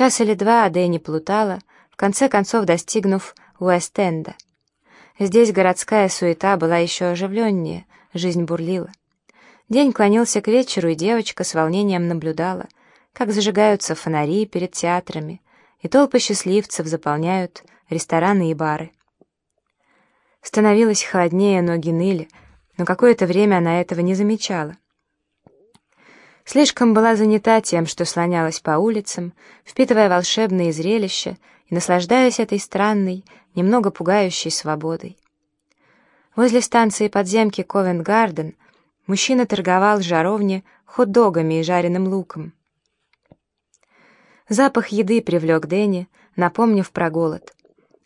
Час или два Дэнни плутала, в конце концов достигнув Уэст-Энда. Здесь городская суета была еще оживленнее, жизнь бурлила. День клонился к вечеру, и девочка с волнением наблюдала, как зажигаются фонари перед театрами, и толпы счастливцев заполняют рестораны и бары. Становилось холоднее, ноги ныли, но какое-то время она этого не замечала. Слишком была занята тем, что слонялась по улицам, впитывая волшебные зрелища и наслаждаясь этой странной, немного пугающей свободой. Возле станции подземки Ковент-Гарден мужчина торговал в жаровне хот-догами и жареным луком. Запах еды привлек Дэнни, напомнив про голод.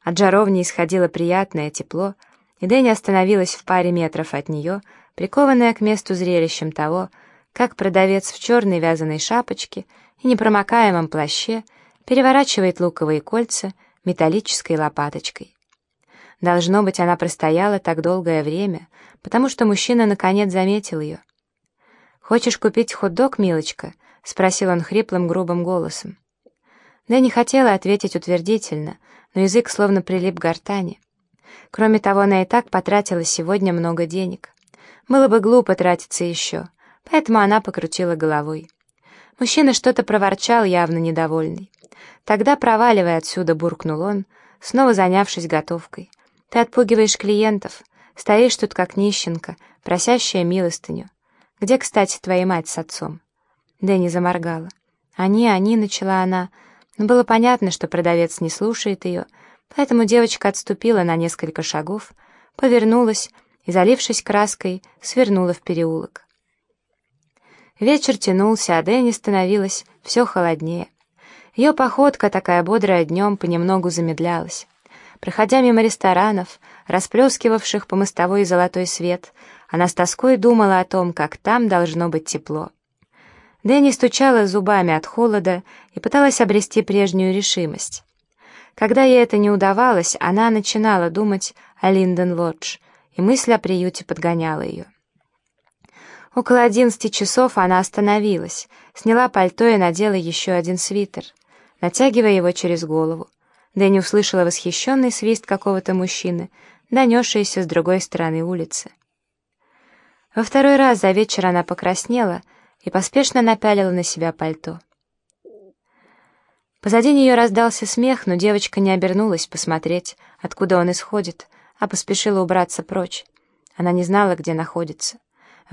От жаровни исходило приятное тепло, и Дэнни остановилась в паре метров от нее, прикованная к месту зрелищем того, как продавец в черной вязаной шапочке и непромокаемом плаще переворачивает луковые кольца металлической лопаточкой. Должно быть, она простояла так долгое время, потому что мужчина наконец заметил ее. «Хочешь купить хот-дог, милочка?» — спросил он хриплым грубым голосом. Дэнни хотела ответить утвердительно, но язык словно прилип к гортани. Кроме того, она и так потратила сегодня много денег. Было бы глупо тратиться еще, поэтому она покрутила головой. Мужчина что-то проворчал, явно недовольный. «Тогда проваливай отсюда», — буркнул он, снова занявшись готовкой. «Ты отпугиваешь клиентов, стоишь тут как нищенка, просящая милостыню. Где, кстати, твоя мать с отцом?» Дэнни заморгала. «Они, они», — начала она, но было понятно, что продавец не слушает ее, поэтому девочка отступила на несколько шагов, повернулась и, залившись краской, свернула в переулок. Вечер тянулся, а Дэнни становилось все холоднее. Ее походка, такая бодрая днем, понемногу замедлялась. Проходя мимо ресторанов, расплескивавших по мостовой золотой свет, она с тоской думала о том, как там должно быть тепло. Дэнни стучала зубами от холода и пыталась обрести прежнюю решимость. Когда ей это не удавалось, она начинала думать о Линден-Лодж, и мысль о приюте подгоняла ее. Около одиннадцати часов она остановилась, сняла пальто и надела еще один свитер — натягивая его через голову. Дэнни услышала восхищенный свист какого-то мужчины, донесшийся с другой стороны улицы. Во второй раз за вечер она покраснела и поспешно напялила на себя пальто. Позади нее раздался смех, но девочка не обернулась посмотреть, откуда он исходит, а поспешила убраться прочь. Она не знала, где находится.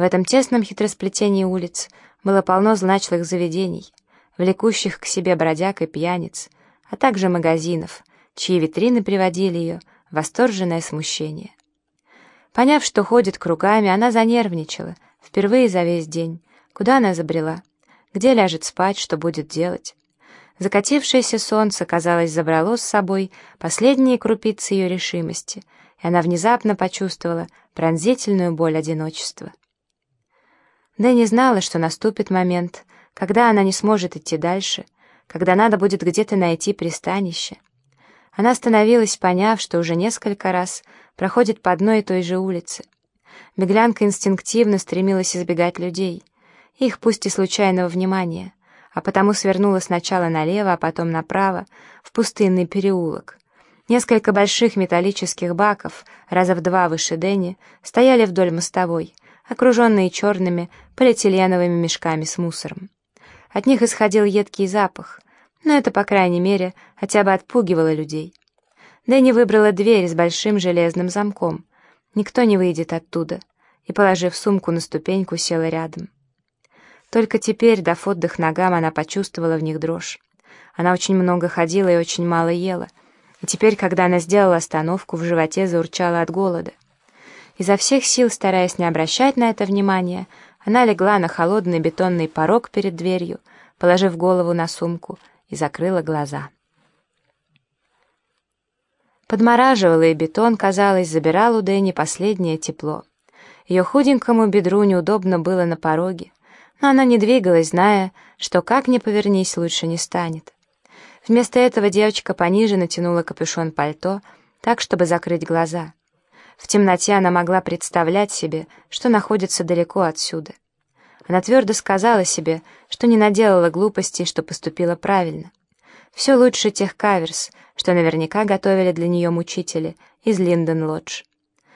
В этом тесном хитросплетении улиц было полно значных заведений влекущих к себе бродяг и пьяниц, а также магазинов, чьи витрины приводили ее в восторженное смущение. Поняв, что ходит кругами, она занервничала, впервые за весь день. Куда она забрела? Где ляжет спать, что будет делать? Закатившееся солнце, казалось, забрало с собой последние крупицы ее решимости, и она внезапно почувствовала пронзительную боль одиночества. Не знала, что наступит момент, когда она не сможет идти дальше, когда надо будет где-то найти пристанище. Она остановилась, поняв, что уже несколько раз проходит по одной и той же улице. Беглянка инстинктивно стремилась избегать людей, их пусть и случайного внимания, а потому свернула сначала налево, а потом направо, в пустынный переулок. Несколько больших металлических баков, раза в два выше Дэнни, стояли вдоль мостовой, окруженные черными полиэтиленовыми мешками с мусором. От них исходил едкий запах, но это, по крайней мере, хотя бы отпугивало людей. Дэнни выбрала дверь с большим железным замком. Никто не выйдет оттуда, и, положив сумку на ступеньку, села рядом. Только теперь, дав отдых ногам, она почувствовала в них дрожь. Она очень много ходила и очень мало ела, и теперь, когда она сделала остановку, в животе заурчала от голода. Изо всех сил, стараясь не обращать на это внимания, она легла на холодный бетонный порог перед дверью, положив голову на сумку, и закрыла глаза. Подмораживала, и бетон, казалось, забирал у Дэнни последнее тепло. Ее худенькому бедру неудобно было на пороге, но она не двигалась, зная, что как ни повернись, лучше не станет. Вместо этого девочка пониже натянула капюшон пальто, так, чтобы закрыть глаза. В темноте она могла представлять себе, что находится далеко отсюда. Она твердо сказала себе, что не наделала глупостей, что поступила правильно. все лучше тех каверс, что наверняка готовили для нее мучители из Линден-Лодж.